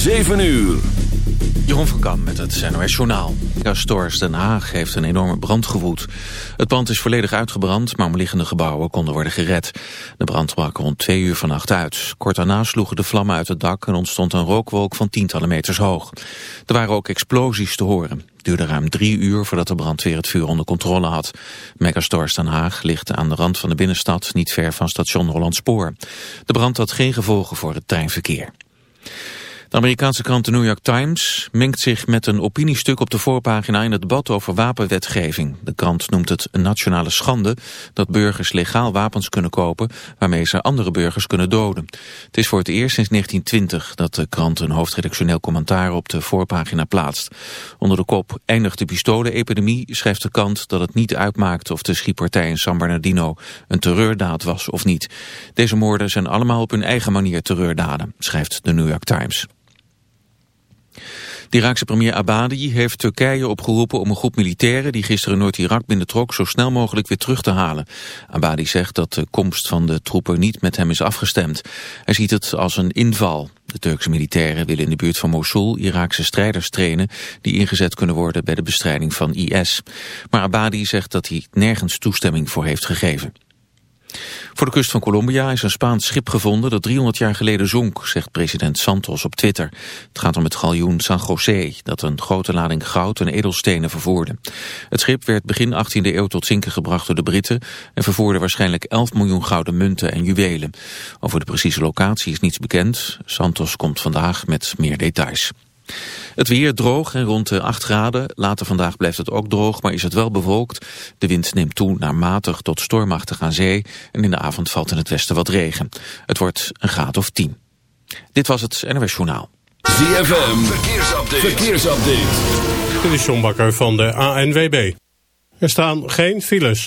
7 uur. Jeroen van Kam met het NOS Journaal. Stores Den Haag heeft een enorme brand gewoed. Het pand is volledig uitgebrand, maar omliggende gebouwen konden worden gered. De brand brak rond twee uur vannacht uit. Kort daarna sloegen de vlammen uit het dak en ontstond een rookwolk van tientallen meters hoog. Er waren ook explosies te horen. Het duurde ruim drie uur voordat de brandweer het vuur onder controle had. Megastores Den Haag ligt aan de rand van de binnenstad, niet ver van station Hollandspoor. De brand had geen gevolgen voor het treinverkeer. De Amerikaanse krant The New York Times mengt zich met een opiniestuk op de voorpagina in het debat over wapenwetgeving. De krant noemt het een nationale schande dat burgers legaal wapens kunnen kopen waarmee ze andere burgers kunnen doden. Het is voor het eerst sinds 1920 dat de krant een hoofdredactioneel commentaar op de voorpagina plaatst. Onder de kop eindigt de pistolenepidemie schrijft de krant dat het niet uitmaakt of de schietpartij in San Bernardino een terreurdaad was of niet. Deze moorden zijn allemaal op hun eigen manier terreurdaden, schrijft de New York Times. De Iraakse premier Abadi heeft Turkije opgeroepen om een groep militairen die gisteren Noord-Irak binnentrok zo snel mogelijk weer terug te halen. Abadi zegt dat de komst van de troepen niet met hem is afgestemd. Hij ziet het als een inval. De Turkse militairen willen in de buurt van Mosul Iraakse strijders trainen die ingezet kunnen worden bij de bestrijding van IS. Maar Abadi zegt dat hij nergens toestemming voor heeft gegeven. Voor de kust van Colombia is een Spaans schip gevonden dat 300 jaar geleden zonk, zegt president Santos op Twitter. Het gaat om het galjoen San José, dat een grote lading goud en edelstenen vervoerde. Het schip werd begin 18e eeuw tot zinken gebracht door de Britten en vervoerde waarschijnlijk 11 miljoen gouden munten en juwelen. Over de precieze locatie is niets bekend. Santos komt vandaag met meer details. Het weer droog en rond de 8 graden. Later vandaag blijft het ook droog, maar is het wel bewolkt. De wind neemt toe naar matig tot stormachtig aan zee. En in de avond valt in het westen wat regen. Het wordt een graad of 10. Dit was het NWS Journaal. ZFM, verkeersupdate. Dit is John Bakker van de ANWB. Er staan geen files.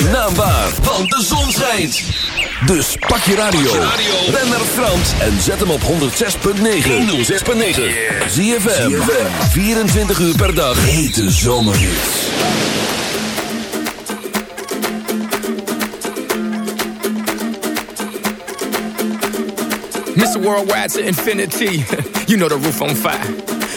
zijn naam waar, want de zon schijnt. Dus pak je radio, ben naar Frans en zet hem op 106.9. 106.9. Zie je 24 uur per dag. Hete zomerhits. Mr. Worldwide to infinity. you know the roof on fire.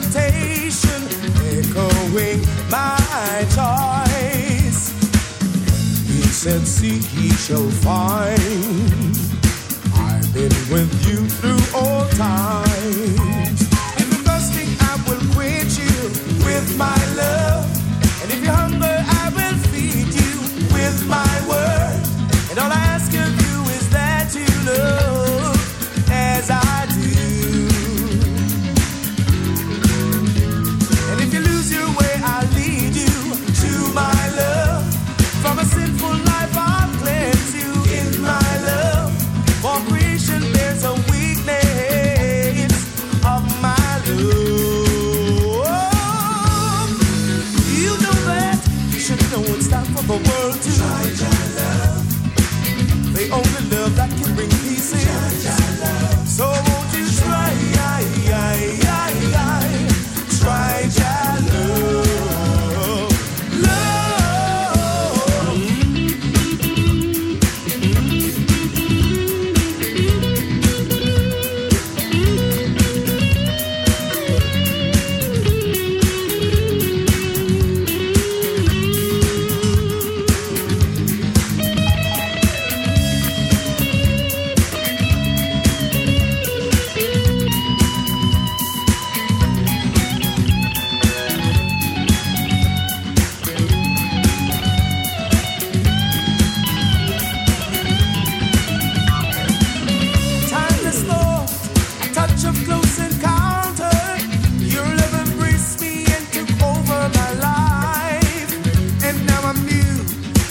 temptation, echoing my choice. He said, Seek, he shall find. I've been with you through all time. amazing.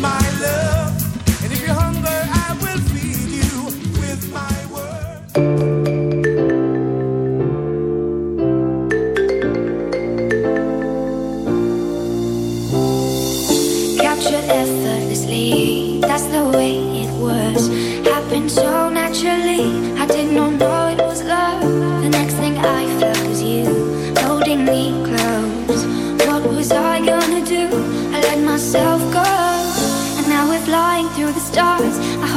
my love.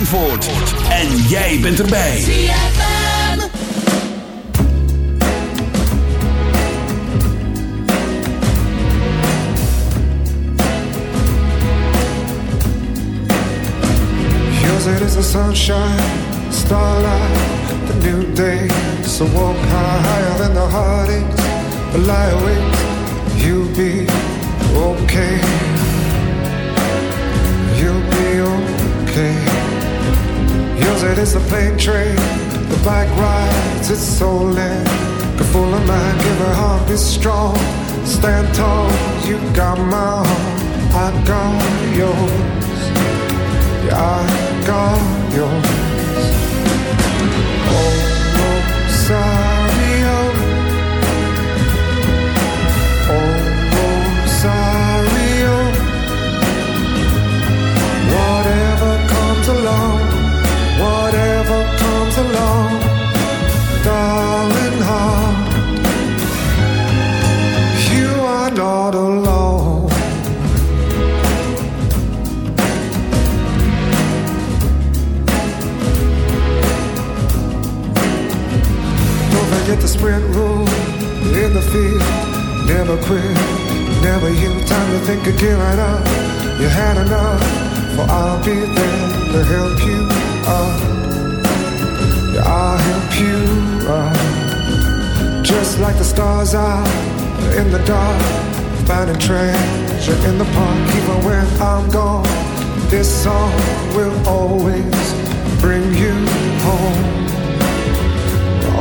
Zandvoort. En jij bent erbij. Yours it is the sunshine, starlight, the new day. So walk higher than the heartaches, but lie awake, you'll be okay. It is the plane train, the bike rides, it's so lit. Get full of mind, give her heart, be strong. Stand tall, you got my heart, I got yours. Yeah, I got yours. Forget the sprint rule in the field. Never quit, never you. Time to think of gearing up. You had enough, for I'll be there to help you up. Yeah, I'll help you up. Just like the stars are in the dark, finding treasure in the park. Even when I'm gone, this song will always bring you home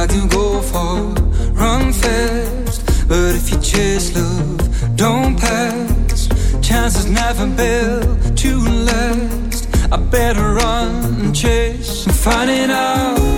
like to go far, run fast. But if you chase love, don't pass. Chances never built to last. I better run and chase and find it out.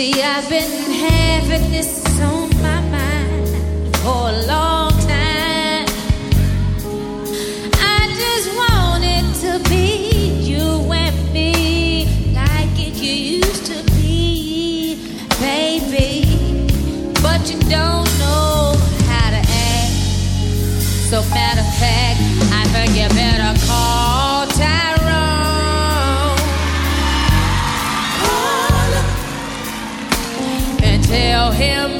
See, I've been having this on my mind for a long time. I just wanted to be you and me like it used to be, baby. But you don't know how to act. So matter of fact, I think him,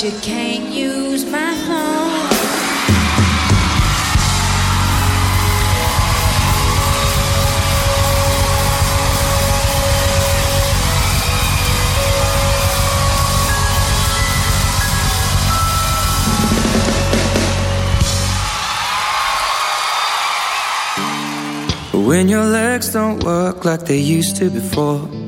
but you can't use my phone. When your legs don't work like they used to before.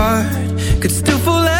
heart could still fall as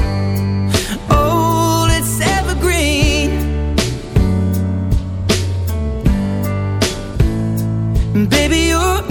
Baby, your